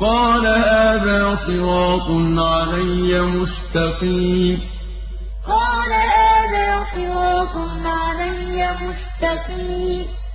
قَالَ هَٰذَا صِرَاطٌ عَلَيَّ مُسْتَقِيمٌ. قَالَ هَٰذَا صِرَاطٌ عَلَيَّ مُسْتَقِيمٌ.